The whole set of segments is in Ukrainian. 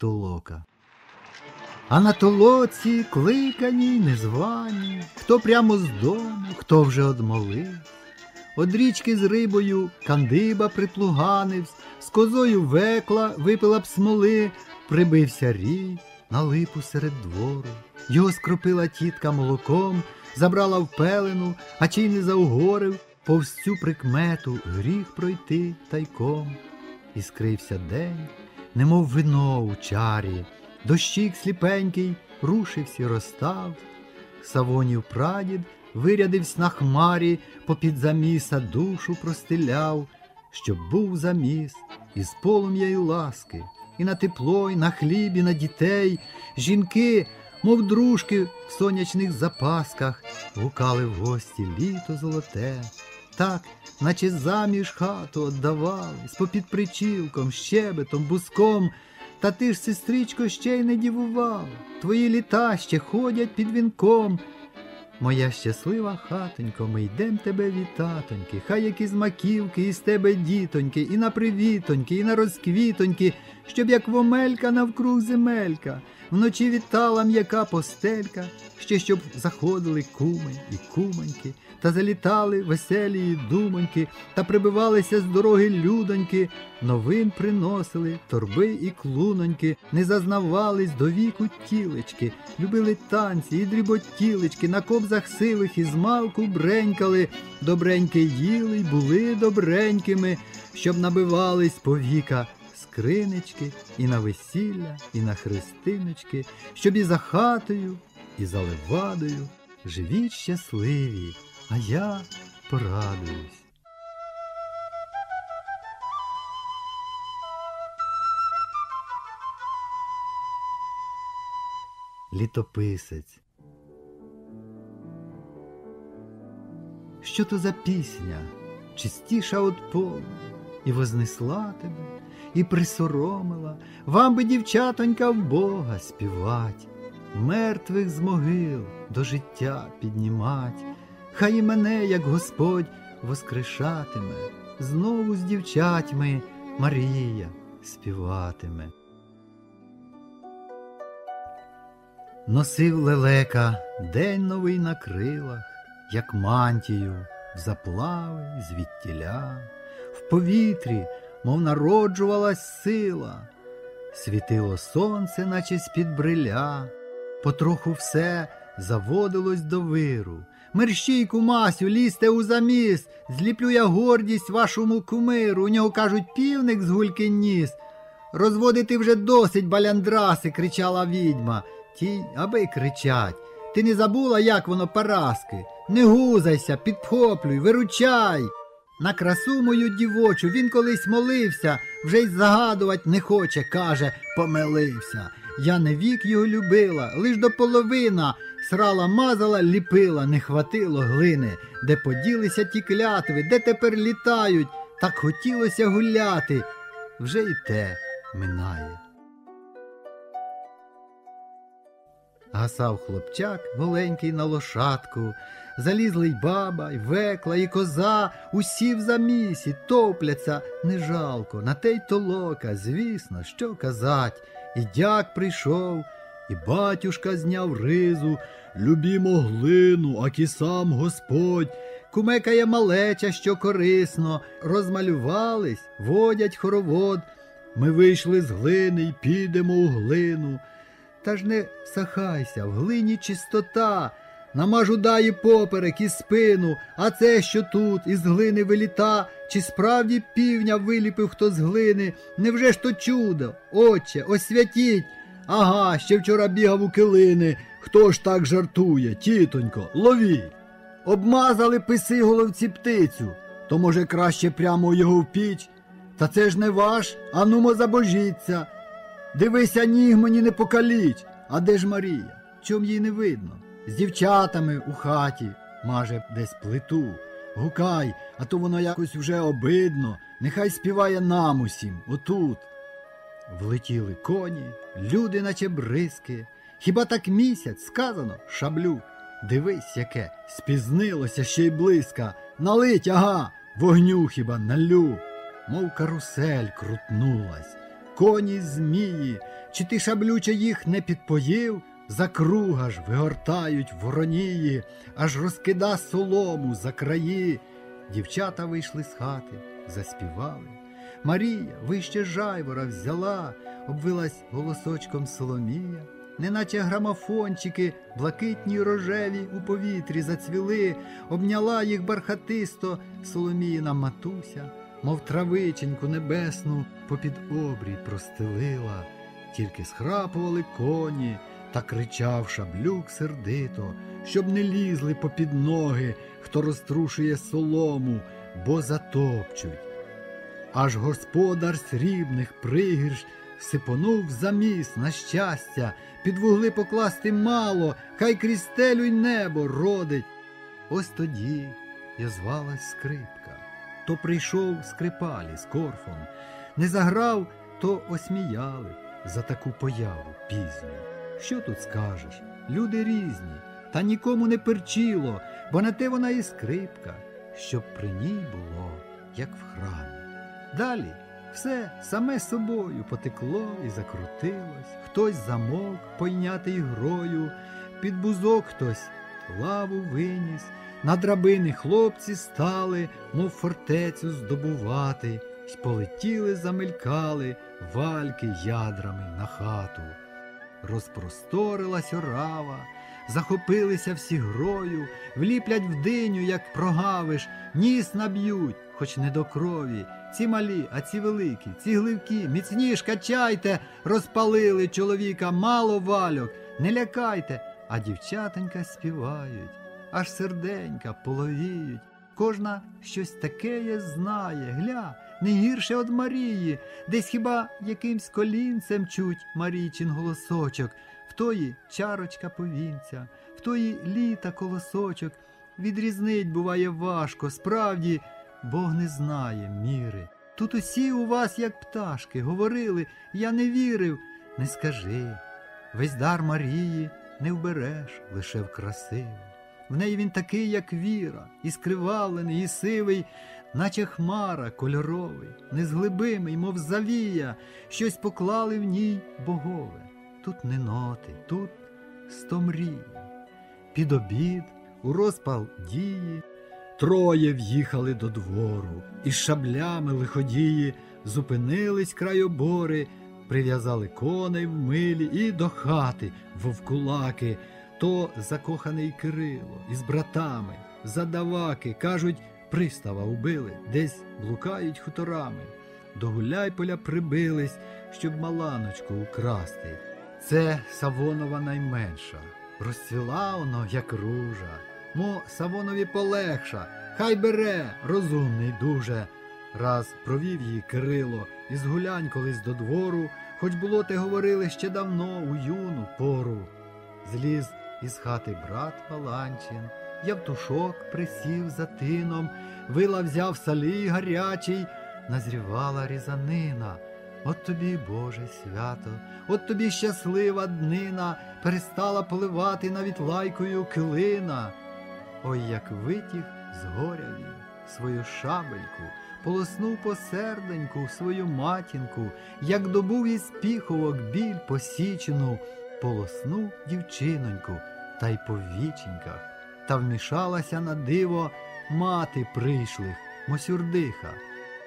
толока. А на толоці кликані незвані, хто прямо з дому, хто вже одмолив. Од річки з рибою кандиба приплуганивсь, з козою векла випила б смоли, прибився рій на липу серед двору. Його скропила тітка молоком, забрала в пелену, а чи й не заугорив цю прикмету гріх пройти тайком. І скрився день, немов вино у чарі, дощик сліпенький рушився, розстав. Савонів прадід вирядивсь на хмарі, попід заміса душу простиляв, щоб був заміс із полум'я й ласки, і на тепло, і на хліб, і на дітей. Жінки, мов дружки в сонячних запасках, гукали в гості літо золоте. Так, наче заміж хату отдавали, з попід причілком, щебетом, буском. Та ти ж, сестричко, ще й не дівував, твої літа ще ходять під вінком. Моя щаслива хатонько, ми йдем тебе вітатоньки, хай які з маківки, із тебе дітоньки, і на привітоньки, і на розквітоньки, щоб як вомелька навкруг земелька, вночі вітала м'яка постелька, ще щоб заходили куми і кумоньки, та залітали веселі думоньки, та прибивалися з дороги людоньки, новин приносили торби і клуноньки, не зазнавались до віку тілечки, любили танці і дріботілечки, на кобзах сивих і змалку бренькали, добреньки їли й були добренькими, щоб набивались повіка скринички, і на весілля, і на хрестиночки, щоб і за хатою, і за левадою живіть щасливі, а я порадуюсь. Літописець. Що то за пісня, чистіша от полу, і вознесла тебе, і присоромила, вам би, дівчатонька, в Бога співать, мертвих з могил до життя піднімать, хай і мене, як Господь, воскрешатиме, знову з дівчатьми Марія співатиме. Носив лелека день новий на крилах, як мантію, в заплави звідтіля, в повітрі, мов народжувалась сила, світило сонце, наче з-під бриля, потроху все заводилось до виру. Мерщій, кумасю, лізьте у заміс, зліплю я гордість вашому кумиру. У нього кажуть, півник з гульки ніс. Розводити вже досить баляндраси, кричала відьма. Ті, аби кричать. Ти не забула, як воно параски? Не гузайся, підхоплюй, виручай. На красу мою дівочу він колись молився, вже й загадувать не хоче, каже, помилився. Я не вік його любила, лиш до половина. Срала мазала, ліпила, не хватило глини, де поділися ті клятви, де тепер літають, так хотілося гуляти. Вже й те минає. Гасав хлопчак голенький на лошадку, залізли й баба, й векла, і коза, усі в замісі топляться не жалко, на те й толока, звісно, що казать. І дяк прийшов, і батюшка зняв ризу, любімо глину, акі сам Господь. Кумекає малеча, що корисно, розмалювались, водять хоровод. Ми вийшли з глини й підемо у глину. Та ж не сахайся, в глині чистота, намажу даї поперек і спину, а це, що тут, із глини виліта, чи справді півня виліпив хто з глини, невже ж то чудо, отче, освятіть. Ага, ще вчора бігав у килини. Хто ж так жартує, тітонько, ловіть. Обмазали писи головці птицю, то, може, краще прямо його в піч. Та це ж не ваш, а нумо забожіться. Дивися, ніг мені не покаліч. А де ж Марія? Чом її не видно? З дівчатами у хаті, маже, десь плиту. Гукай, а то воно якось вже обидно. Нехай співає нам усім, отут. Влетіли коні, люди, наче бризки. Хіба так місяць сказано шаблю? Дивись, яке спізнилося ще й близька. Налить, ага, вогню хіба налю, мов карусель крутнулась. Коні змії, чи ти шаблюче їх не підпоїв? Закруга ж вигортають воронії, аж розкида солому за краї. Дівчата вийшли з хати, заспівали. Марія вище жайвора взяла, обвилась голосочком Соломія, неначе грамофончики, блакитні рожеві у повітрі зацвіли, обняла їх бархатисто Соломіїна матуся, мов травиченьку небесну попід обрій простелила, тільки схрапували коні та кричав шаблюк сердито, щоб не лізли попід ноги, хто розтрушує солому, бо затопчуть. Аж господар срібних пригірш сипонув заміс на щастя, під вугли покласти мало, хай крізь стелю й небо родить. Ось тоді я звалась скрипка. То прийшов скрипалі з корфом, не заграв, то осміяли за таку появу пізню. Що тут скажеш? Люди різні, та нікому не перчило, бо на те вона і скрипка, щоб при ній було, як в храмі. Далі все саме собою потекло і закрутилось, хтось замовк, пойнятий грою, під бузок хтось лаву виніс, на драбини хлопці стали, мов фортецю здобувати, й полетіли, замелькали вальки ядрами на хату. Розпросторилась орава, захопилися всі грою, вліплять в диню, як прогавиш, ніс наб'ють, хоч не до крові. Ці малі, а ці великі, ці гливкі, міцні ж качайте, розпалили чоловіка, мало вальок, не лякайте, а дівчатонька співають, аж серденька половіють. Кожна щось таке знає, гля, не гірше од Марії, десь хіба якимсь колінцем чуть Марійчин голосочок, в тої чарочка повінця, в тої літа колосочок. Відрізнить буває важко, справді Бог не знає міри. Тут усі у вас, як пташки, говорили, я не вірив, не скажи. Весь дар Марії не вбереш лише в красиве. В неї він такий, як віра, і скривавлений, і сивий, наче хмара кольоровий, незглибимий, мов завія, щось поклали в ній богове. Тут не ноти, тут сто мрій. Під обід, у розпал дії, троє в'їхали до двору, і шаблями лиходії зупинились край обори, прив'язали коней в милі і до хати вовкулаки. То закоханий Кирило із братами, задаваки, кажуть, пристава убили, десь блукають хуторами. До Гуляйполя прибились, щоб маланочку украсти. Це Савонова найменша, розцвіла воно, як ружа. Мо Савонові полегша, хай бере, розумний дуже. Раз провів її Кирило із гулянь колись до двору, хоч було те говорили ще давно у юну пору. Зліз із хати брат Паланчин, Явтушок присів за тином, вила взяв салій гарячий, назрівала різанина. От тобі, Боже свято, от тобі щаслива днина, перестала поливати навіть лайкою килина. Ой, як витяг з горя він свою шабельку, полоснув по серденьку свою матінку, як добув із піховок біль посічену, полоснув дівчиноньку та й по віченьках, та вмішалася на диво мати прийшлих, мосюрдиха.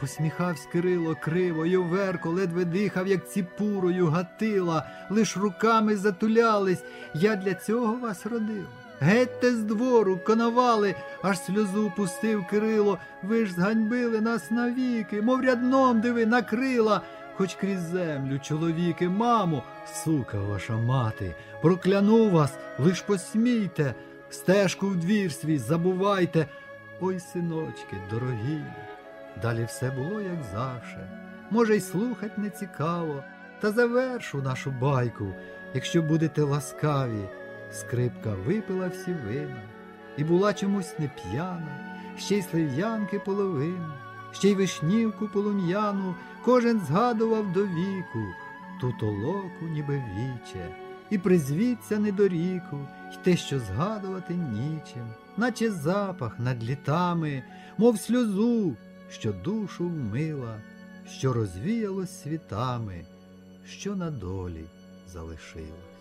Посміхавсь Кирило криво, й Оверко ледве дихав, як ціпурою гатила, лиш руками затулялись. Я для цього вас родила. Гетьте з двору, коновали, аж сльозу пустив Кирило. Ви ж зганьбили нас навіки, мов рядном диви накрила. Хоч крізь землю, чоловіки, мамо, сука ваша мати, прокляну вас, лиш посмійте, стежку в двір свій забувайте. Ой, синочки, дорогі. Далі все було, як завше. Може, й слухать не цікаво, та завершу нашу байку, якщо будете ласкаві. Скрипка випила всі вина, і була чомусь не п'яна, ще й слив'янки половину, ще й вишнівку полум'яну, кожен згадував до віку, ту толоку, ніби віче, і призвіться недоріку, й те, що згадувати нічим, наче запах над літами, мов сльозу, що душу вмила, що розвіялось світами, що на долі залишилось.